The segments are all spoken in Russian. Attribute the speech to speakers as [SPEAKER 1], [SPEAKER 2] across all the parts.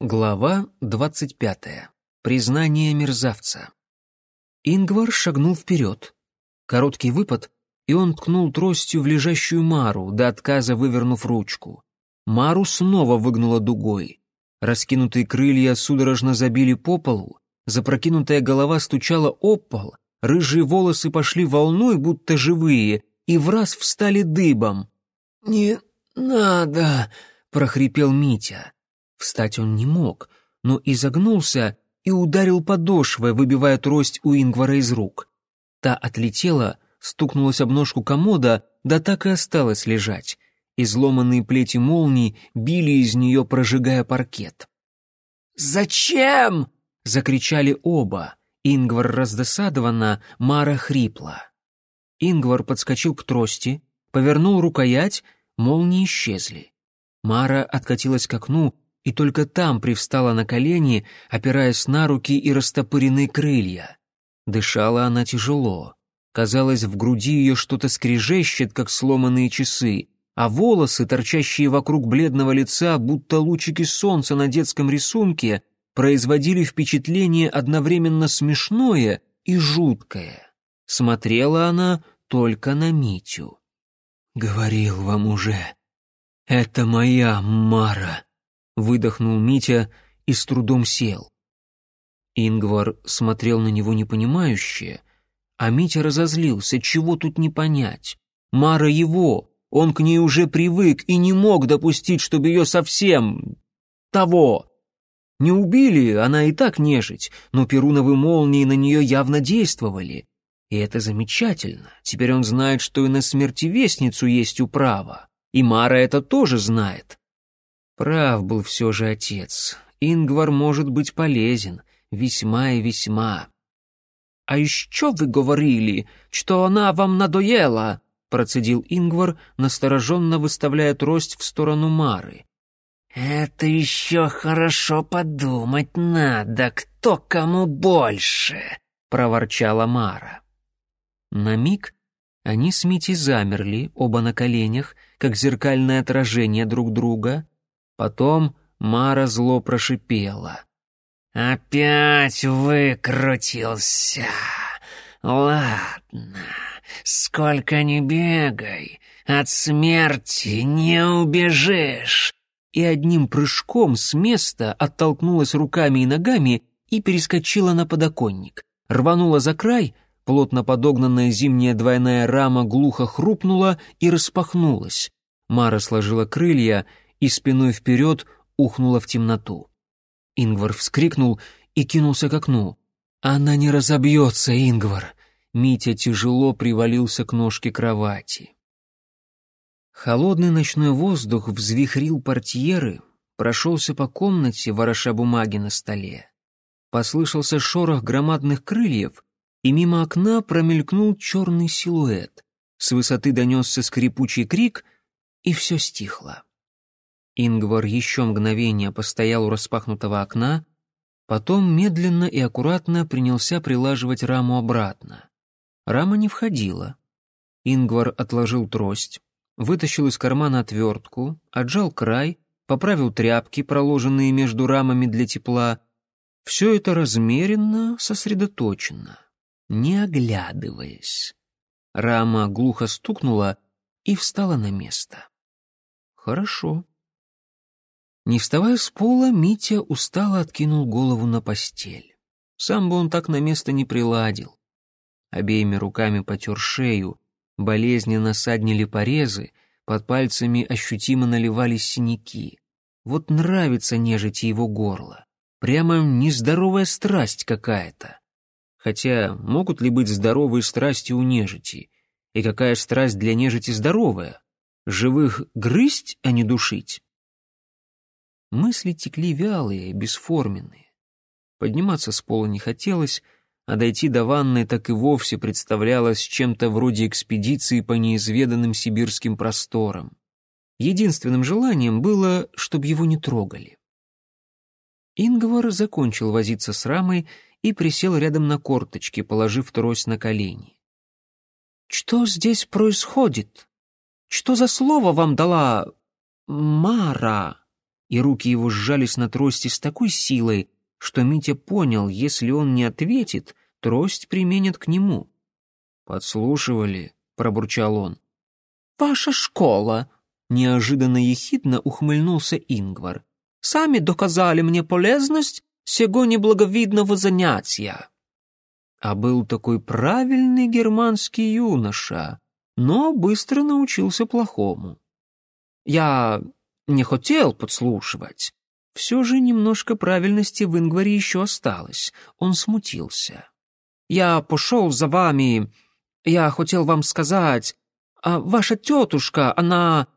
[SPEAKER 1] Глава двадцать пятая. Признание мерзавца. Ингвар шагнул вперед. Короткий выпад, и он ткнул тростью в лежащую Мару, до отказа вывернув ручку. Мару снова выгнула дугой. Раскинутые крылья судорожно забили по полу, запрокинутая голова стучала об пол, рыжие волосы пошли волной, будто живые, и враз встали дыбом. «Не надо!» — прохрипел Митя. Встать он не мог, но изогнулся и ударил подошвой, выбивая трость у Ингвара из рук. Та отлетела, стукнулась об ножку комода, да так и осталась лежать. Изломанные плети молний били из нее, прожигая паркет. «Зачем?» — закричали оба. Ингвар раздосадованно, Мара хрипла. Ингвар подскочил к трости, повернул рукоять, молнии исчезли. Мара откатилась к окну, и только там привстала на колени, опираясь на руки и растопыренные крылья. Дышала она тяжело. Казалось, в груди ее что-то скрежещет, как сломанные часы, а волосы, торчащие вокруг бледного лица, будто лучики солнца на детском рисунке, производили впечатление одновременно смешное и жуткое. Смотрела она только на Митю. «Говорил вам уже, это моя Мара», выдохнул Митя и с трудом сел. Ингвар смотрел на него непонимающе, а Митя разозлился, чего тут не понять. Мара его, он к ней уже привык и не мог допустить, чтобы ее совсем... того. Не убили, она и так нежить, но перуновые молнии на нее явно действовали. И это замечательно. Теперь он знает, что и на смертевестницу есть управа. И Мара это тоже знает. Прав был все же отец. Ингвар может быть полезен, весьма и весьма. «А еще вы говорили, что она вам надоела», — процедил Ингвар, настороженно выставляя трость в сторону Мары. «Это еще хорошо подумать надо, кто кому больше», — проворчала Мара. На миг они с Митей замерли, оба на коленях, как зеркальное отражение друг друга, Потом Мара зло прошипела. «Опять выкрутился. Ладно, сколько ни бегай, от смерти не убежишь». И одним прыжком с места оттолкнулась руками и ногами и перескочила на подоконник. Рванула за край, плотно подогнанная зимняя двойная рама глухо хрупнула и распахнулась. Мара сложила крылья и спиной вперед ухнула в темноту. Ингвар вскрикнул и кинулся к окну. «Она не разобьется, Ингвар!» Митя тяжело привалился к ножке кровати. Холодный ночной воздух взвихрил портьеры, прошелся по комнате, вороша бумаги на столе. Послышался шорох громадных крыльев, и мимо окна промелькнул черный силуэт. С высоты донесся скрипучий крик, и все стихло. Ингвар еще мгновение постоял у распахнутого окна, потом медленно и аккуратно принялся прилаживать раму обратно. Рама не входила. Ингвар отложил трость, вытащил из кармана отвертку, отжал край, поправил тряпки, проложенные между рамами для тепла. Все это размеренно, сосредоточенно, не оглядываясь. Рама глухо стукнула и встала на место. Хорошо. Не вставая с пола, Митя устало откинул голову на постель. Сам бы он так на место не приладил. Обеими руками потер шею, болезненно саднили порезы, под пальцами ощутимо наливались синяки. Вот нравится нежить его горло. Прямо нездоровая страсть какая-то. Хотя могут ли быть здоровые страсти у нежити? И какая страсть для нежити здоровая? Живых грызть, а не душить? Мысли текли вялые, бесформенные. Подниматься с пола не хотелось, а дойти до ванной так и вовсе представлялось чем-то вроде экспедиции по неизведанным сибирским просторам. Единственным желанием было, чтобы его не трогали. Ингвар закончил возиться с рамой и присел рядом на корточки, положив трость на колени. «Что здесь происходит? Что за слово вам дала Мара?» И руки его сжались на трости с такой силой, что Митя понял, если он не ответит, трость применят к нему. «Подслушивали», — пробурчал он.
[SPEAKER 2] «Ваша школа», — неожиданно ехидно ухмыльнулся Ингвар. «Сами доказали мне полезность сего неблаговидного занятия».
[SPEAKER 1] А был такой правильный германский юноша, но быстро научился плохому.
[SPEAKER 2] «Я не хотел подслушивать».
[SPEAKER 1] Все же немножко правильности в Ингваре еще осталось. Он смутился.
[SPEAKER 2] «Я пошел за вами. Я хотел вам сказать. А ваша тетушка, она...»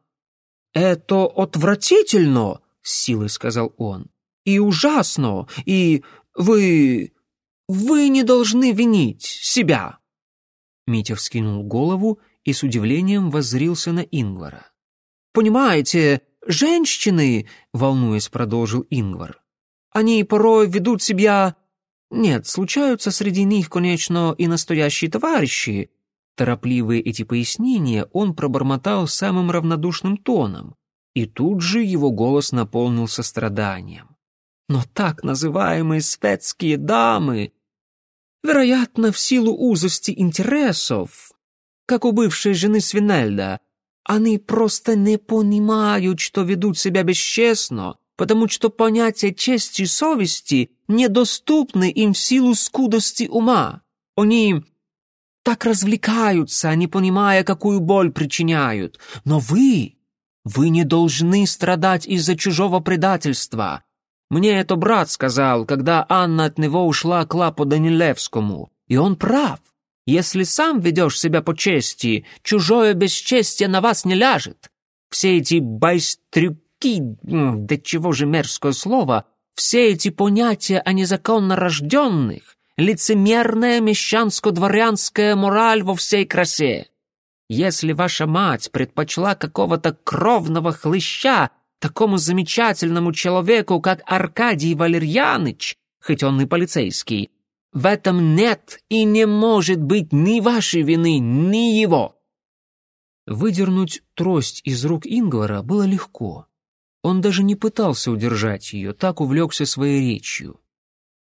[SPEAKER 2] «Это отвратительно!» — с силой сказал он. «И ужасно! И вы... вы не должны винить себя!»
[SPEAKER 1] Митя вскинул голову и с удивлением воззрился на Ингвара.
[SPEAKER 2] «Понимаете, женщины, — волнуясь, продолжил Ингвар, — они порой ведут себя... Нет, случаются среди них, конечно, и настоящие товарищи.
[SPEAKER 1] Торопливые эти пояснения он пробормотал самым равнодушным тоном, и тут же его голос наполнился страданием.
[SPEAKER 2] Но так называемые светские дамы, вероятно, в силу узости интересов, как у бывшей жены Свинельда, они просто не понимают, что ведут себя бесчестно, потому что понятия чести и совести недоступны им в силу скудости ума. Они так развлекаются, не понимая, какую боль причиняют. Но вы, вы не должны страдать из-за чужого предательства. Мне это брат сказал, когда Анна от него ушла к Лапу Данилевскому. И он прав. Если сам ведешь себя по чести, чужое бесчестие на вас не ляжет. Все эти байстрюки, да чего же мерзкое слово, все эти понятия о незаконно рожденных, лицемерная мещанско-дворянская мораль во всей красе. Если ваша мать предпочла какого-то кровного хлыща такому замечательному человеку, как Аркадий Валерьяныч, хоть он и полицейский, в этом нет и не может быть ни вашей вины, ни его.
[SPEAKER 1] Выдернуть трость из рук Ингвара было легко. Он даже не пытался удержать ее, так увлекся своей речью.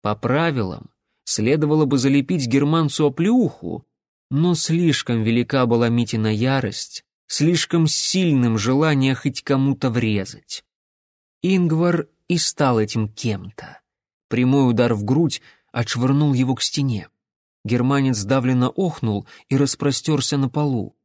[SPEAKER 1] По правилам, следовало бы залепить германцу оплеуху, но слишком велика была Митина ярость, слишком сильным желание хоть кому-то врезать. Ингвар и стал этим кем-то. Прямой удар в грудь отшвырнул его к стене. Германец давленно охнул и распростерся на полу.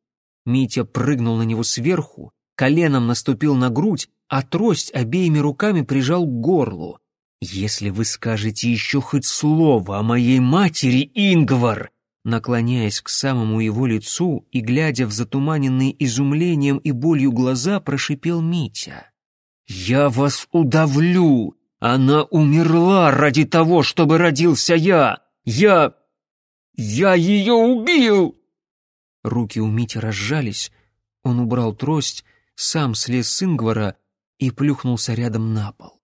[SPEAKER 1] Митя прыгнул на него сверху, коленом наступил на грудь, а трость обеими руками прижал к горлу. «Если вы скажете еще хоть слово о моей матери, Ингвар!» Наклоняясь к самому его лицу и глядя в затуманенные изумлением и болью глаза, прошипел Митя. «Я вас удавлю! Она умерла ради того, чтобы родился я! Я... я ее убил!» Руки у Мити разжались, он убрал трость, сам слез с Ингвара и плюхнулся рядом на пол.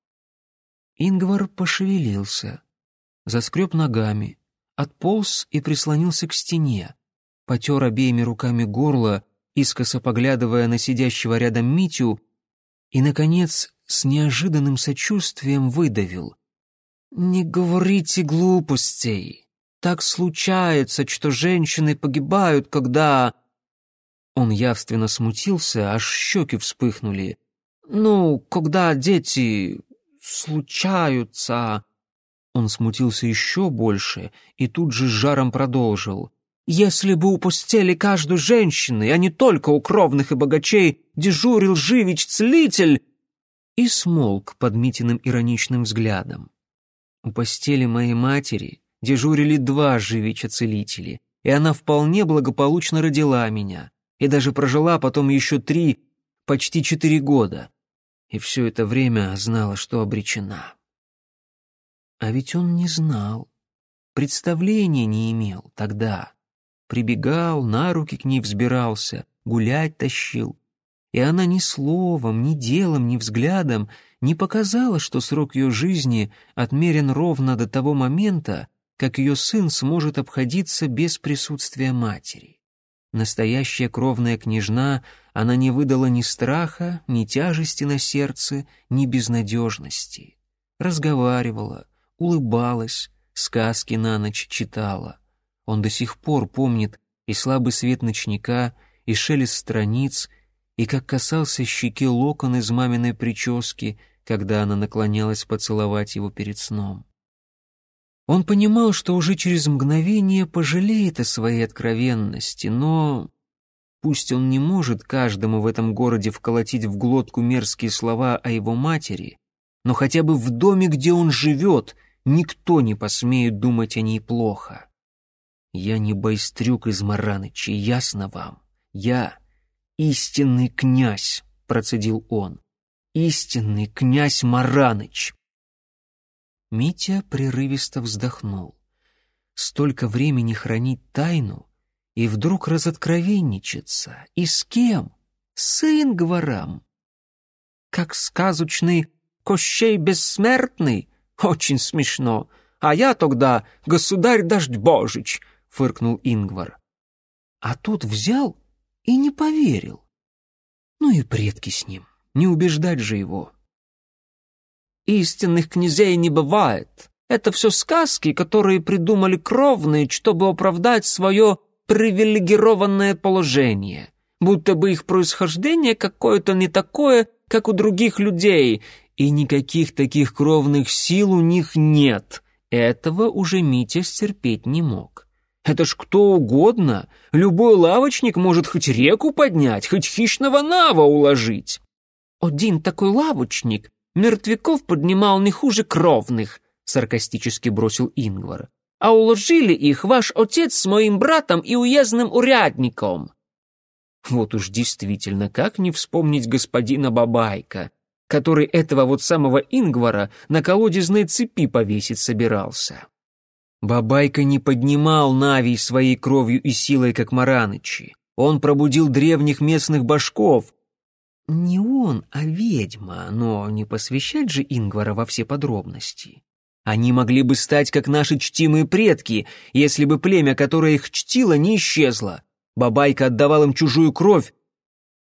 [SPEAKER 1] Ингвар пошевелился, заскреб ногами, отполз и прислонился к стене, потер обеими руками горло, искоса поглядывая на сидящего рядом Митю, и, наконец, с неожиданным сочувствием выдавил. «Не говорите глупостей. Так случается, что женщины погибают, когда...» Он явственно смутился, аж щеки вспыхнули. «Ну, когда дети случаются...» Он смутился еще больше и тут же с жаром продолжил. «Если бы у постели каждой женщины, а не только у кровных и богачей, дежурил Живич-целитель, и смолк под Митиным ироничным взглядом. У постели моей матери дежурили два живича-целители, и она вполне благополучно родила меня, и даже прожила потом еще три, почти четыре года, и все это время знала, что обречена. А ведь он не знал, представления не имел тогда. Прибегал, на руки к ней взбирался, гулять тащил, и она ни словом, ни делом, ни взглядом не показала, что срок ее жизни отмерен ровно до того момента, как ее сын сможет обходиться без присутствия матери. Настоящая кровная княжна, она не выдала ни страха, ни тяжести на сердце, ни безнадежности. Разговаривала, улыбалась, сказки на ночь читала. Он до сих пор помнит и слабый свет ночника, и шелест страниц, и как касался щеки локон из маминой прически, когда она наклонялась поцеловать его перед сном. Он понимал, что уже через мгновение пожалеет о своей откровенности, но... Пусть он не может каждому в этом городе вколотить в глотку мерзкие слова о его матери, но хотя бы в доме, где он живет, никто не посмеет думать о ней плохо. Я не байстрюк из Мараныча, ясно вам? Я истинный князь, процедил он. Истинный князь Мараныч. Митя прерывисто вздохнул. Столько времени хранить тайну и вдруг разоткровенничаться. И с кем? С Ингваром. Как сказочный Кощей Бессмертный? Очень смешно. А я тогда государь Дождь Божич, фыркнул Ингвар. А тут взял и не поверил. Ну и предки с ним, не убеждать же его. Истинных князей не бывает. Это все сказки, которые придумали кровные, чтобы оправдать свое привилегированное положение. Будто бы их происхождение какое-то не такое, как у других людей, и никаких таких кровных сил у них нет. Этого уже Митя стерпеть не мог. Это ж кто угодно, любой лавочник может хоть реку поднять, хоть хищного нава уложить. Один такой лавочник Мертвяков поднимал не хуже кровных, саркастически бросил Ингвар. А уложили их ваш отец с моим братом и уездным урядником. Вот уж действительно, как не вспомнить господина Бабайка, который этого вот самого Ингвара на колодезной цепи повесить собирался. Бабайка не поднимал Навий своей кровью и силой, как Маранычи. Он пробудил древних местных башков, не он, а ведьма, но не посвящать же Ингвара во все подробности. Они могли бы стать как наши чтимые предки, если бы племя, которое их чтило, не исчезло. Бабайка отдавал им чужую кровь,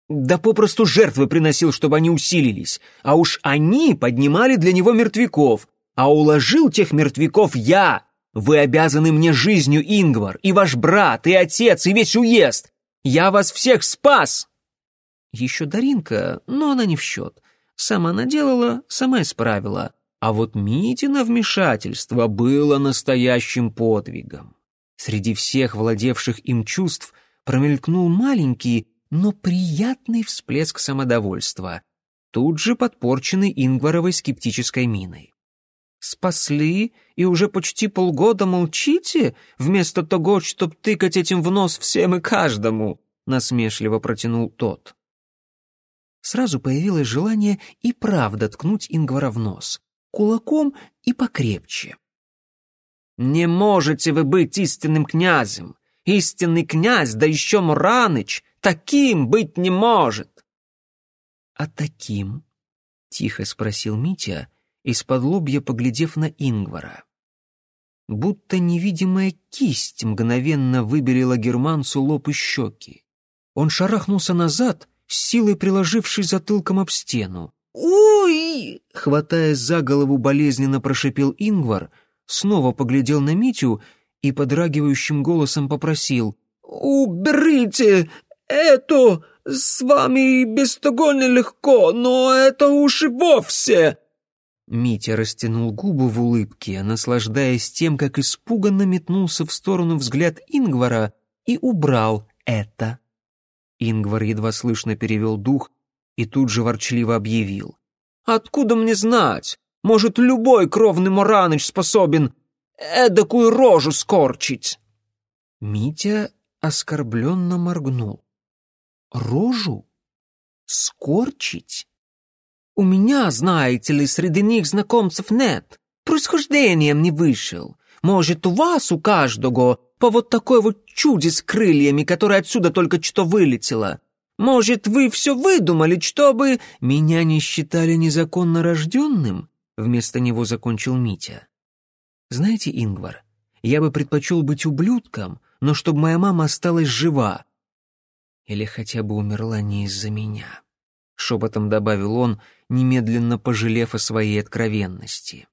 [SPEAKER 1] да попросту жертвы приносил, чтобы они усилились. А уж они поднимали для него мертвяков. А уложил тех мертвяков я. Вы обязаны мне жизнью, Ингвар, и ваш брат, и отец, и весь уезд. Я вас всех спас!» Еще Даринка, но она не в счет. Сама наделала, сама исправила. А вот Митина вмешательство было настоящим подвигом. Среди всех владевших им чувств промелькнул маленький, но приятный всплеск самодовольства, тут же подпорченный Ингваровой скептической миной. «Спасли и уже почти полгода молчите, вместо того, чтоб тыкать этим в нос всем и каждому», — насмешливо протянул тот сразу появилось желание и правда ткнуть Ингвара в нос. Кулаком и покрепче. «Не можете вы быть истинным князем! Истинный князь, да еще Мураныч, таким быть не может!» «А таким?» — тихо спросил Митя, из-под лобья поглядев на Ингвара. Будто невидимая кисть мгновенно выберила германцу лоб и щеки. Он шарахнулся назад, с силой приложившись затылком об стену. «Ой!» — хватаясь за голову, болезненно прошипел Ингвар, снова поглядел на Митю и подрагивающим голосом попросил. «Уберите это! С вами без того нелегко, но это уж и вовсе!» Митя растянул губы в улыбке, наслаждаясь тем, как испуганно метнулся в сторону взгляд Ингвара и убрал это. Ингвар едва слышно перевел дух и тут же ворчливо объявил. «Откуда мне знать? Может, любой кровный Мораныч способен эдакую рожу скорчить?» Митя оскорбленно моргнул. «Рожу? Скорчить? У меня, знаете ли, среди них знакомцев нет. Происхождением не вышел. Может, у вас, у каждого, по вот такой вот чуде с крыльями, которая отсюда только что вылетела. Может, вы все выдумали, чтобы...» «Меня не считали незаконно рожденным?» Вместо него закончил Митя. «Знаете, Ингвар, я бы предпочел быть ублюдком, но чтобы моя мама осталась жива, Или хотя бы умерла не из-за меня. Шепотом добавил он, немедленно пожалев о своей откровенности.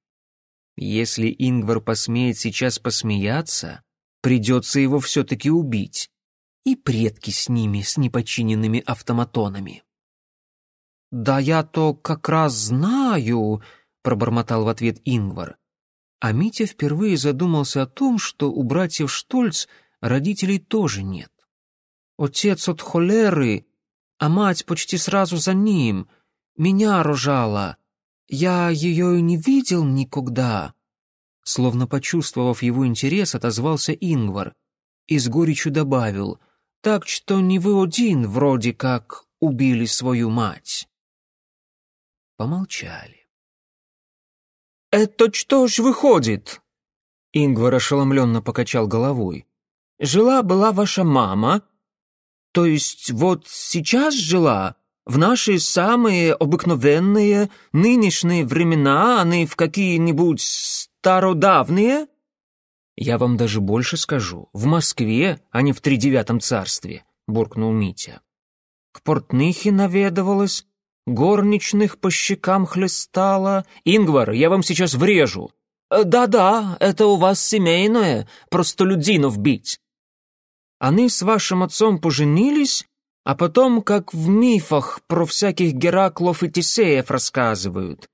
[SPEAKER 1] Если Ингвар посмеет сейчас посмеяться, придется его все-таки убить. И предки с ними, с неподчиненными автоматонами.
[SPEAKER 2] «Да я то как раз знаю», — пробормотал в ответ Ингвар. А Митя впервые задумался о том, что у братьев Штольц родителей тоже нет. Отец от холеры, а мать почти сразу за ним. Меня рожала. Я ее не видел никогда. Словно почувствовав его интерес, отозвался Ингвар и с горечью добавил, «Так что не вы один вроде как убили свою мать». Помолчали. «Это что ж выходит?» Ингвар ошеломленно покачал головой. «Жила-была ваша мама, то есть вот сейчас жила, в наши самые обыкновенные нынешние времена, а не в какие-нибудь стародавние?» «Я вам даже больше скажу. В Москве, а не в тридевятом царстве», — буркнул Митя. К портныхе наведывалась, горничных по щекам хлестала. «Ингвар, я вам сейчас врежу!» «Э, «Да-да, это у вас семейное, просто людинов бить». Они с вашим отцом поженились, а потом, как в мифах про всяких Гераклов и Тесеев рассказывают.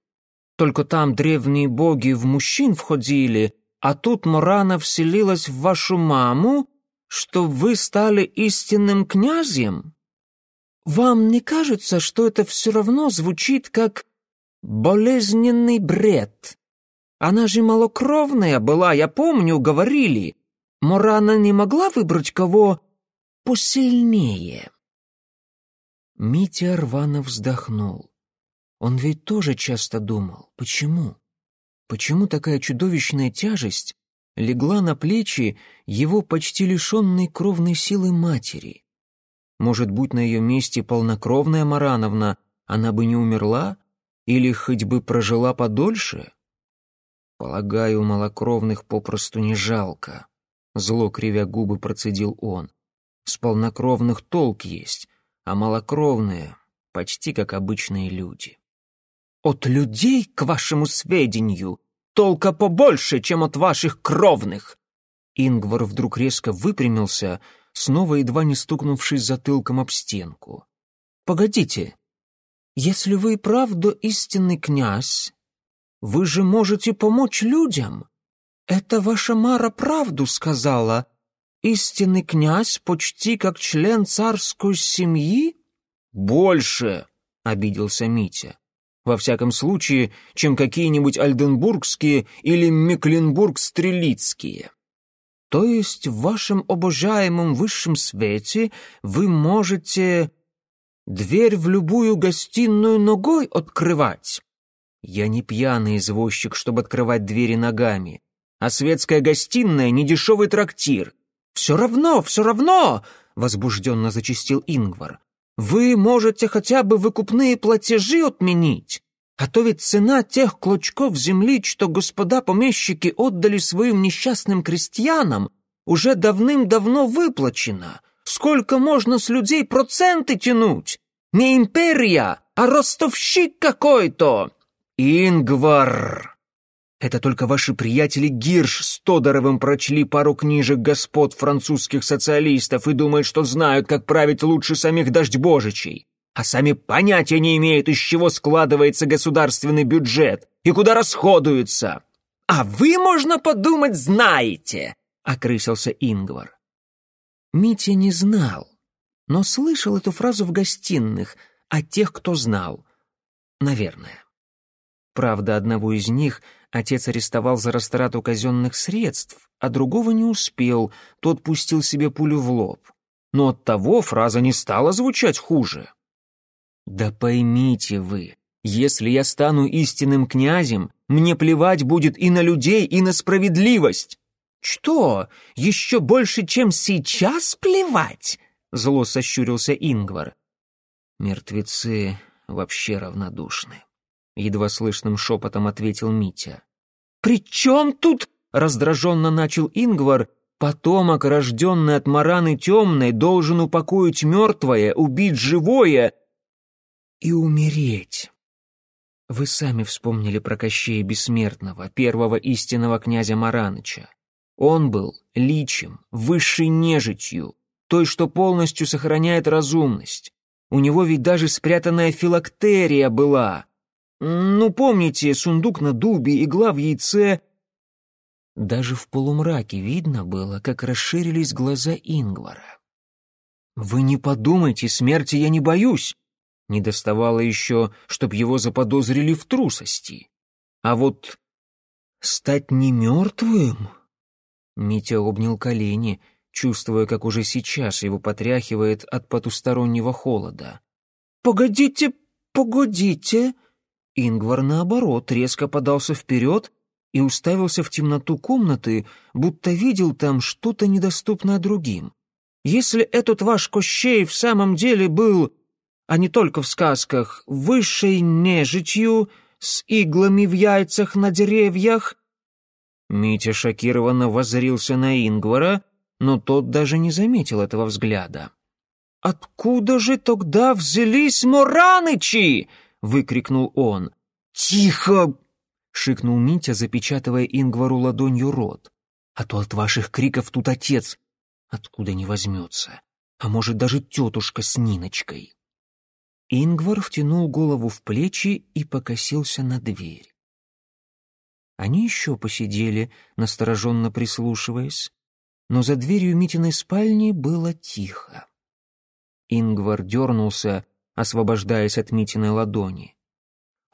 [SPEAKER 2] Только там древние боги в мужчин входили, а тут Морана вселилась в вашу маму, что вы стали истинным князем. Вам не кажется, что это все равно звучит как болезненный бред? Она же малокровная была, я помню, говорили. Морана не могла выбрать кого посильнее. Митя рвано вздохнул. Он ведь тоже часто думал, почему? Почему такая чудовищная тяжесть легла на плечи его почти лишенной кровной силы матери? Может, будь на ее месте полнокровная Марановна, она бы не умерла? Или хоть бы прожила подольше? Полагаю, малокровных попросту не жалко. Зло кривя губы процедил он. С полнокровных толк есть, а малокровные почти как обычные люди. От людей, к вашему сведению, толка побольше, чем от ваших кровных. Ингвар вдруг резко выпрямился, снова едва не стукнувшись затылком об стенку. «Погодите, если вы и правда истинный князь, вы же можете помочь людям. Это ваша Мара правду сказала. Истинный князь почти как член царской семьи?» «Больше!» — обиделся Митя. «Во всяком случае, чем какие-нибудь альденбургские или мекленбург-стрелицкие». То есть в вашем обожаемом высшем свете вы можете дверь в любую гостиную ногой открывать? Я не пьяный извозчик, чтобы открывать двери ногами, а светская гостиная — не дешевый трактир. Все равно, все равно, — возбужденно зачистил Ингвар. Вы можете хотя бы выкупные платежи отменить. А то ведь цена тех клочков земли, что господа помещики отдали своим несчастным крестьянам, уже давным-давно выплачена. Сколько можно с людей проценты тянуть? Не империя, а ростовщик какой-то. Ингвар! Это только ваши приятели Гирш с Тодоровым прочли пару книжек господ французских социалистов и думают, что знают, как править лучше самих дождьбожичей а сами понятия не имеют, из чего складывается государственный бюджет и куда расходуется. А вы, можно подумать, знаете, — окрысился Ингвар. Митя не знал, но слышал эту фразу в гостиных от тех, кто знал. Наверное. Правда, одного из них отец арестовал за растрату казенных средств, а другого не успел, тот пустил себе пулю в лоб. Но от того фраза не стала звучать хуже. Да поймите вы, если я стану истинным князем, мне плевать будет и на людей, и на справедливость. Что, еще больше, чем сейчас плевать? Зло сощурился Ингвар. Мертвецы вообще равнодушны. Едва слышным шепотом ответил Митя. «При чем тут?» — раздраженно начал Ингвар
[SPEAKER 1] потомок, рожденный от Мараны Темной, должен упокоить мертвое, убить живое и умереть. Вы сами вспомнили про Кощея Бессмертного, первого истинного князя Мараныча. Он был личем, высшей нежитью, той, что полностью сохраняет разумность. У него ведь даже спрятанная филактерия была. Ну, помните, сундук на дубе, игла в яйце. Даже в полумраке видно было, как расширились глаза Ингвара. «Вы не подумайте, смерти я не боюсь!» Не доставало еще, чтоб его заподозрили в трусости. А вот стать не мертвым... Митя обнял колени, чувствуя, как уже сейчас его потряхивает от потустороннего холода. «Погодите, погодите!» Ингвар, наоборот, резко подался вперед и уставился в темноту комнаты, будто видел там что-то недоступное другим. «Если этот ваш Кощей в самом деле был, а не только в сказках, высшей нежитью, с иглами в яйцах на деревьях...» Митя шокированно воззрился на Ингвара, но тот даже не заметил этого взгляда. «Откуда же тогда взялись Моранычи?» — выкрикнул он. «Тихо!» — шикнул Митя, запечатывая Ингвару ладонью рот. «А то от ваших криков тут отец откуда не возьмется, а может даже тетушка с Ниночкой». Ингвар втянул голову в плечи и покосился на дверь. Они еще посидели, настороженно прислушиваясь, но за дверью Митиной спальни было тихо. Ингвар дернулся, освобождаясь от Митиной ладони.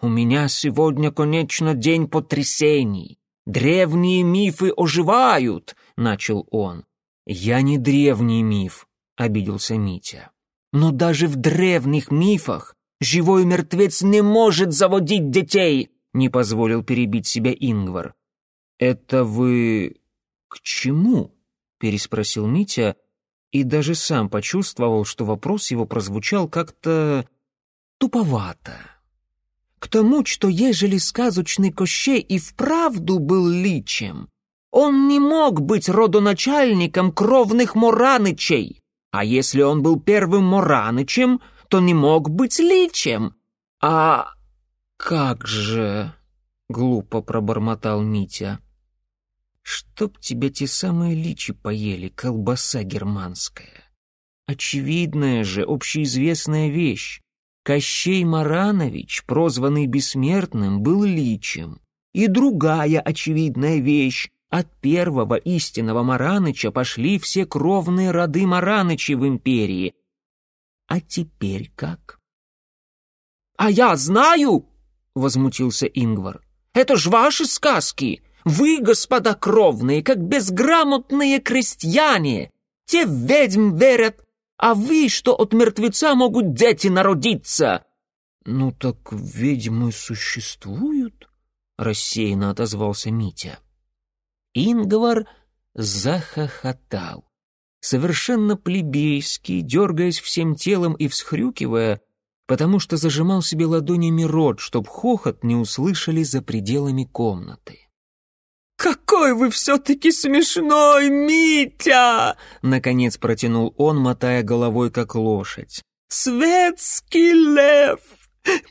[SPEAKER 1] «У меня сегодня, конечно, день потрясений. Древние мифы оживают», — начал он. «Я не древний миф», — обиделся Митя. «Но даже в древних мифах живой мертвец не может заводить детей», — не позволил перебить себя Ингвар. «Это вы к чему?» — переспросил Митя, и даже сам почувствовал, что вопрос его прозвучал как-то туповато. К тому, что ежели сказочный Кощей и вправду был личем, он не мог быть родоначальником кровных Моранычей, а если он был первым Моранычем, то не мог быть личем. А как же, глупо пробормотал Митя. Чтоб тебя те самые личи поели, колбаса германская. Очевидная же, общеизвестная вещь. Кощей Маранович, прозванный Бессмертным, был личем. И другая очевидная вещь. От первого истинного Мараныча пошли все кровные роды Маранычи в империи. А теперь как? «А я знаю!» — возмутился Ингвар. «Это ж ваши сказки! Вы, господа кровные, как безграмотные крестьяне! Те в ведьм верят, а вы, что от мертвеца могут дети народиться!» «Ну так ведьмы существуют?» — рассеянно отозвался Митя. Ингвар захохотал. Совершенно плебейски, дергаясь всем телом и всхрюкивая, потому что зажимал себе ладонями рот, чтоб хохот не услышали за пределами комнаты. «Какой вы все-таки смешной, Митя!» Наконец протянул он, мотая головой, как лошадь. «Светский лев!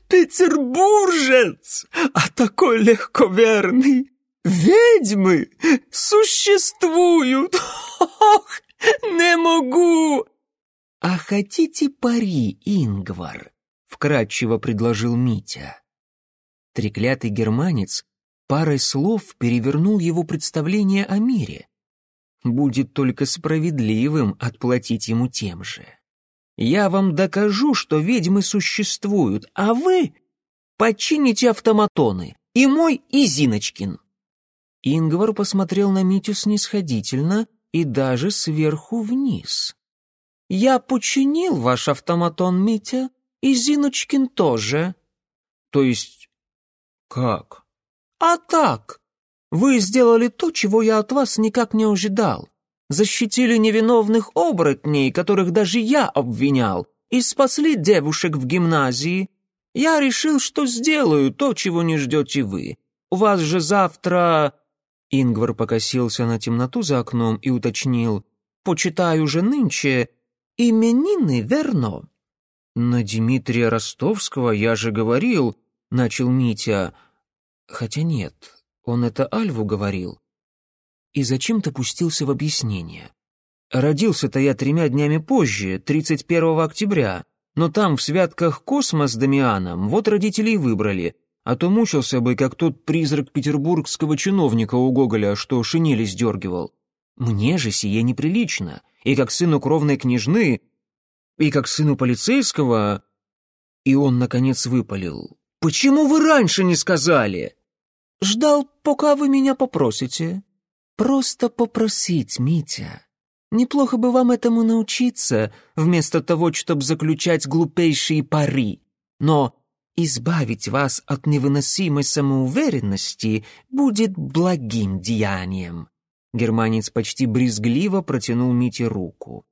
[SPEAKER 1] Петербуржец! А такой легковерный! Ведьмы существуют! Ох, не могу!» «А хотите пари, Ингвар?» — вкратчиво предложил Митя. Треклятый германец парой слов перевернул его представление о мире. Будет только справедливым отплатить ему тем же. Я вам докажу, что ведьмы существуют, а вы почините автоматоны, и мой, и Зиночкин». Ингвар посмотрел на Митю снисходительно и даже сверху вниз. «Я починил ваш автоматон, Митя, и Зиночкин тоже». «То есть как?» «А так, вы сделали то, чего я от вас никак не ожидал. Защитили невиновных оборотней, которых даже я обвинял, и спасли девушек в гимназии. Я решил, что сделаю то, чего не ждете вы. У вас же завтра Ингвар покосился на темноту за окном и уточнил. «Почитаю же нынче именины, верно?» «На Дмитрия Ростовского я же говорил», — начал Митя. «Хотя нет, он это Альву говорил». И зачем-то пустился в объяснение. «Родился-то я тремя днями позже, 31 октября, но там, в святках Космос с Дамианом, вот родителей выбрали, а то мучился бы, как тот призрак петербургского чиновника у Гоголя, что шинели сдергивал. Мне же сие неприлично, и как сыну кровной княжны, и как сыну полицейского...» И он, наконец, выпалил. «Почему вы раньше не сказали?»
[SPEAKER 2] «Ждал, пока вы меня попросите». «Просто попросить, Митя. Неплохо бы вам этому научиться, вместо того, чтобы заключать глупейшие пари. Но избавить вас от невыносимой самоуверенности будет благим деянием». Германец почти брезгливо протянул Мите руку.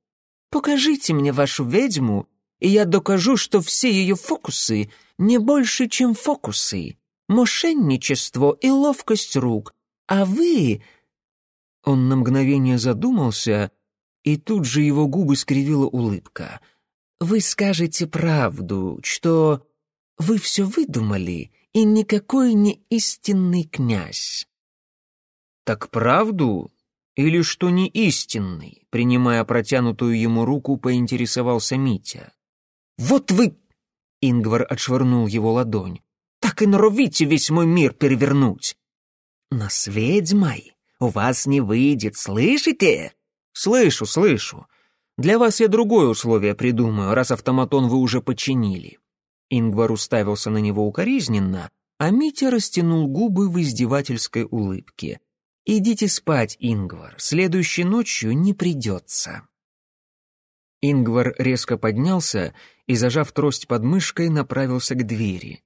[SPEAKER 2] «Покажите мне вашу ведьму, и я докажу, что все ее фокусы не больше, чем фокусы. Мошенничество и ловкость рук. А вы...» Он на мгновение задумался, и тут же его губы скривила улыбка. «Вы скажете правду, что вы все выдумали, и никакой не истинный князь».
[SPEAKER 1] «Так правду или что не истинный?» Принимая протянутую ему руку, поинтересовался Митя.
[SPEAKER 2] «Вот вы...» — Ингвар отшвырнул его ладонь. «Так и норовите весь мой мир перевернуть!» «Но с ведьмой у вас не выйдет, слышите?»
[SPEAKER 1] «Слышу, слышу. Для вас я другое условие придумаю, раз автоматон вы уже починили». Ингвар уставился на него укоризненно, а Митя растянул губы в издевательской улыбке. «Идите спать, Ингвар, следующей ночью не придется». Ингвар резко поднялся и, зажав трость под мышкой, направился к двери.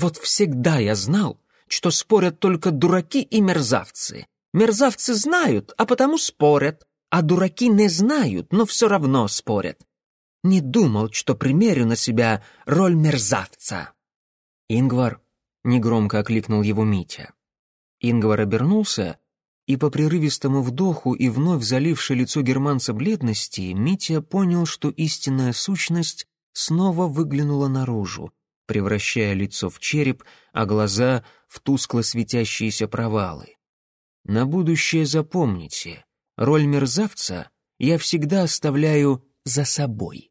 [SPEAKER 2] «Вот всегда я знал, что спорят только дураки и мерзавцы. Мерзавцы знают, а потому спорят, а дураки не знают, но все равно спорят. Не думал, что примерю на себя роль мерзавца».
[SPEAKER 1] «Ингвар», — негромко окликнул его Митя. Ингвар обернулся, и по прерывистому вдоху и вновь залившей лицо германца бледности Митя понял, что истинная сущность снова выглянула наружу, превращая лицо в череп, а глаза в тускло светящиеся провалы. На будущее запомните, роль мерзавца я всегда оставляю за собой.